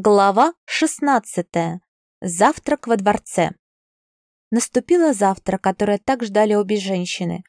Глава 16. Завтрак во дворце. Наступила завтра, которое так ждали обе женщины.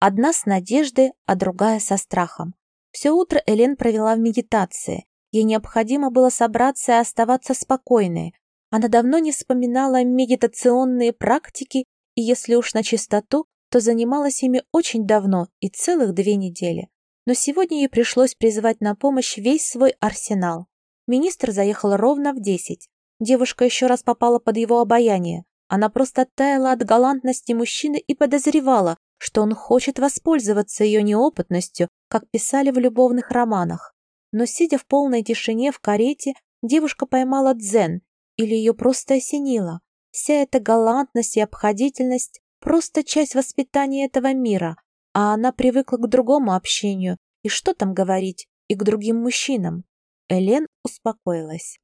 Одна с надеждой, а другая со страхом. Все утро Элен провела в медитации. Ей необходимо было собраться и оставаться спокойной. Она давно не вспоминала медитационные практики, и если уж на чистоту, то занималась ими очень давно и целых две недели. Но сегодня ей пришлось призвать на помощь весь свой арсенал. Министр заехал ровно в десять. Девушка еще раз попала под его обаяние. Она просто таяла от галантности мужчины и подозревала, что он хочет воспользоваться ее неопытностью, как писали в любовных романах. Но сидя в полной тишине в карете, девушка поймала дзен, или ее просто осенило. Вся эта галантность и обходительность – просто часть воспитания этого мира, а она привыкла к другому общению, и что там говорить, и к другим мужчинам. Элен успокоилась.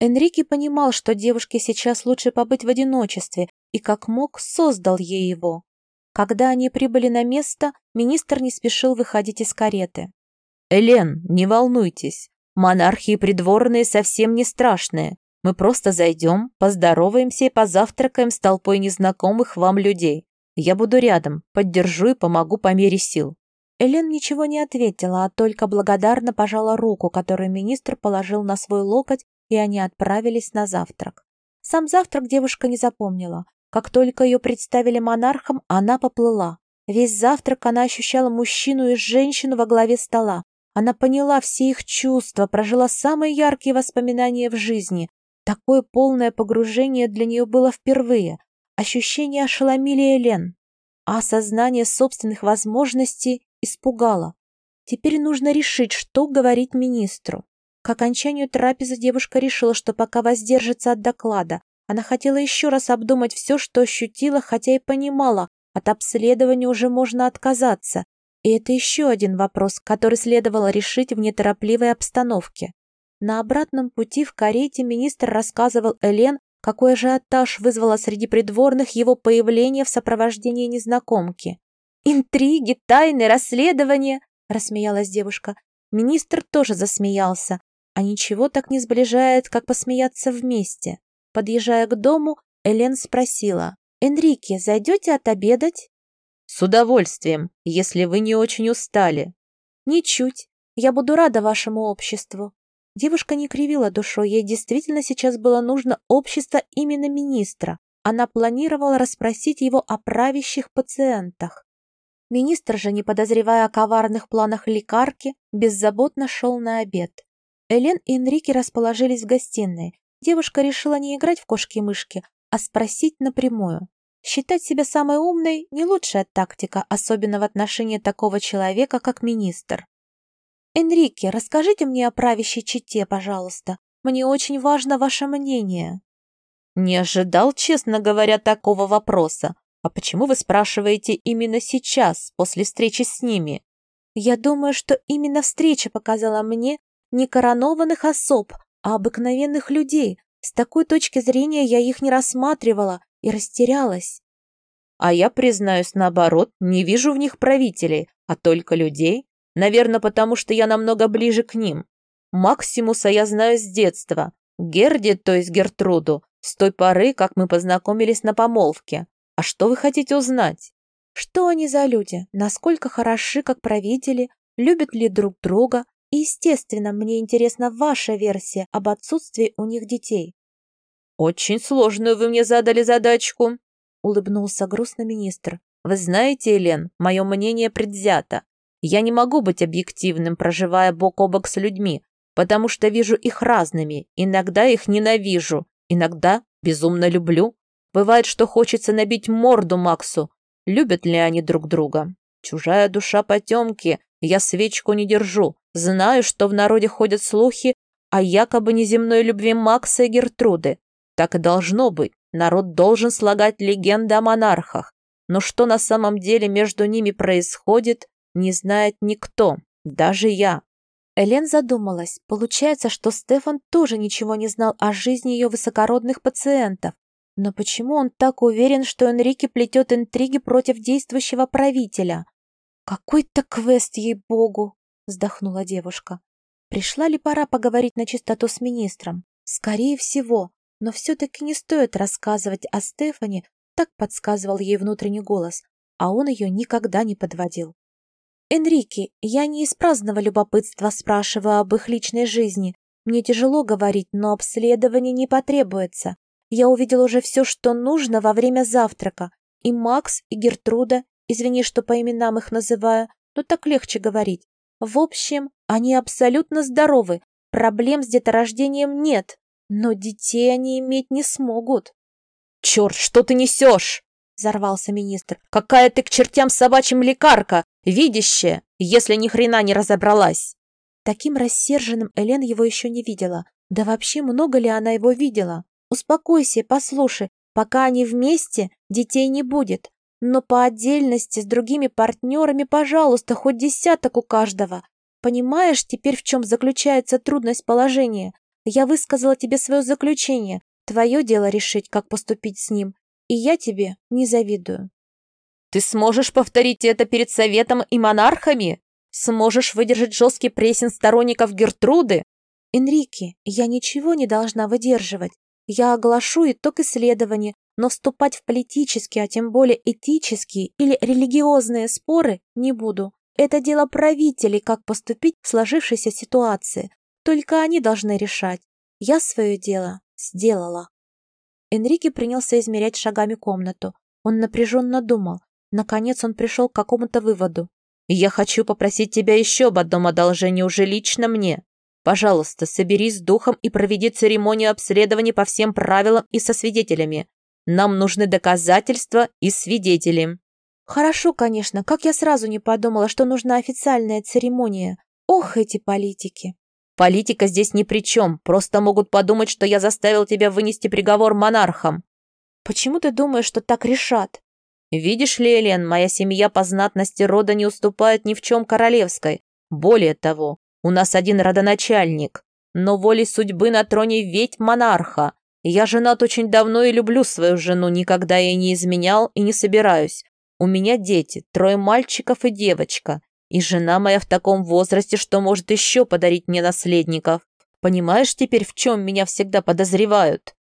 Энрике понимал, что девушке сейчас лучше побыть в одиночестве, и как мог создал ей его. Когда они прибыли на место, министр не спешил выходить из кареты. «Элен, не волнуйтесь. Монархии придворные совсем не страшные. Мы просто зайдем, поздороваемся и позавтракаем с толпой незнакомых вам людей. Я буду рядом, поддержу и помогу по мере сил. Элен ничего не ответила, а только благодарно пожала руку, которую министр положил на свой локоть, и они отправились на завтрак. Сам завтрак девушка не запомнила. Как только ее представили монархом, она поплыла. Весь завтрак она ощущала мужчину и женщину во главе стола. Она поняла все их чувства, прожила самые яркие воспоминания в жизни. Такое полное погружение для нее было впервые. Ощущения ошеломили Элен, а осознание собственных возможностей испугала. Теперь нужно решить, что говорить министру. К окончанию трапезы девушка решила, что пока воздержится от доклада. Она хотела еще раз обдумать все, что ощутила, хотя и понимала, от обследования уже можно отказаться. И это еще один вопрос, который следовало решить в неторопливой обстановке. На обратном пути в карете министр рассказывал Элен, какой ажиотаж вызвало среди придворных его появление в сопровождении незнакомки. «Интриги, тайны, расследования!» — рассмеялась девушка. Министр тоже засмеялся, а ничего так не сближает, как посмеяться вместе. Подъезжая к дому, Элен спросила. «Энрике, зайдете отобедать?» «С удовольствием, если вы не очень устали». «Ничуть. Я буду рада вашему обществу». Девушка не кривила душой, ей действительно сейчас было нужно общество именно министра. Она планировала расспросить его о правящих пациентах. Министр же, не подозревая о коварных планах лекарки, беззаботно шел на обед. Элен и Энрике расположились в гостиной. Девушка решила не играть в кошки-мышки, а спросить напрямую. Считать себя самой умной – не лучшая тактика, особенно в отношении такого человека, как министр. «Энрике, расскажите мне о правящей чете, пожалуйста. Мне очень важно ваше мнение». «Не ожидал, честно говоря, такого вопроса. А почему вы спрашиваете именно сейчас, после встречи с ними? Я думаю, что именно встреча показала мне не коронованных особ, а обыкновенных людей. С такой точки зрения я их не рассматривала и растерялась. А я, признаюсь, наоборот, не вижу в них правителей, а только людей. Наверное, потому что я намного ближе к ним. Максимуса я знаю с детства. Герди, то есть Гертруду, с той поры, как мы познакомились на помолвке. А что вы хотите узнать? Что они за люди? Насколько хороши, как правители? Любят ли друг друга? И, естественно, мне интересна ваша версия об отсутствии у них детей. Очень сложную вы мне задали задачку, улыбнулся грустно министр. Вы знаете, Елен, мое мнение предвзято. Я не могу быть объективным, проживая бок о бок с людьми, потому что вижу их разными, иногда их ненавижу, иногда безумно люблю. Бывает, что хочется набить морду Максу. Любят ли они друг друга? Чужая душа потемки, я свечку не держу. Знаю, что в народе ходят слухи о якобы неземной любви Макса и Гертруды. Так и должно быть. Народ должен слагать легенды о монархах. Но что на самом деле между ними происходит, не знает никто, даже я. Элен задумалась. Получается, что Стефан тоже ничего не знал о жизни ее высокородных пациентов. Но почему он так уверен, что Энрике плетет интриги против действующего правителя? Какой-то квест, ей-богу, вздохнула девушка. Пришла ли пора поговорить на чистоту с министром? Скорее всего, но все-таки не стоит рассказывать о Стефане, так подсказывал ей внутренний голос, а он ее никогда не подводил. «Энрике, я не из праздного любопытства спрашиваю об их личной жизни. Мне тяжело говорить, но обследование не потребуется. Я увидел уже все, что нужно во время завтрака. И Макс, и Гертруда, извини, что по именам их называю, но так легче говорить. В общем, они абсолютно здоровы, проблем с деторождением нет, но детей они иметь не смогут. «Черт, что ты несешь?» — взорвался министр. «Какая ты к чертям собачьим лекарка, видящая, если ни хрена не разобралась!» Таким рассерженным Элен его еще не видела. Да вообще много ли она его видела? Успокойся, послушай, пока они вместе, детей не будет. Но по отдельности с другими партнерами, пожалуйста, хоть десяток у каждого. Понимаешь теперь, в чем заключается трудность положения? Я высказала тебе свое заключение. Твое дело решить, как поступить с ним. И я тебе не завидую. Ты сможешь повторить это перед советом и монархами? Сможешь выдержать жесткий прессинг сторонников Гертруды? Энрике, я ничего не должна выдерживать. Я оглашу итог исследования, но вступать в политические, а тем более этические или религиозные споры не буду. Это дело правителей, как поступить в сложившейся ситуации. Только они должны решать. Я свое дело сделала. Энрике принялся измерять шагами комнату. Он напряженно думал. Наконец он пришел к какому-то выводу. «Я хочу попросить тебя еще об одном одолжении уже лично мне. Пожалуйста, соберись с духом и проведи церемонию обследования по всем правилам и со свидетелями. Нам нужны доказательства и свидетели». «Хорошо, конечно. Как я сразу не подумала, что нужна официальная церемония. Ох, эти политики!» «Политика здесь ни при чем. Просто могут подумать, что я заставил тебя вынести приговор монархам». «Почему ты думаешь, что так решат?» «Видишь ли, Элен, моя семья по знатности рода не уступает ни в чем королевской. Более того, у нас один родоначальник. Но волей судьбы на троне ведь монарха. Я женат очень давно и люблю свою жену, никогда ей не изменял и не собираюсь. У меня дети, трое мальчиков и девочка. И жена моя в таком возрасте, что может еще подарить мне наследников. Понимаешь теперь, в чем меня всегда подозревают?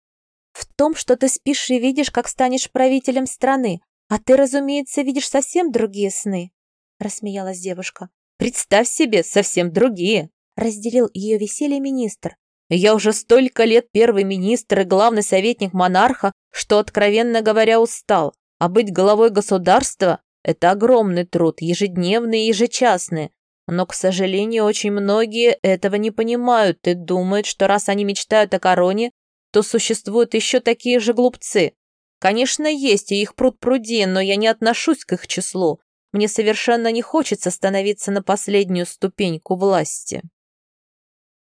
В том, что ты спишь и видишь, как станешь правителем страны. А ты, разумеется, видишь совсем другие сны. Рассмеялась девушка. Представь себе, совсем другие. Разделил ее веселье министр. Я уже столько лет первый министр и главный советник монарха, что, откровенно говоря, устал. А быть главой государства – это огромный труд, ежедневный и ежечасный. Но, к сожалению, очень многие этого не понимают и думают, что раз они мечтают о короне, то существуют еще такие же глупцы. Конечно, есть и их пруд-пруди, но я не отношусь к их числу. Мне совершенно не хочется становиться на последнюю ступеньку власти.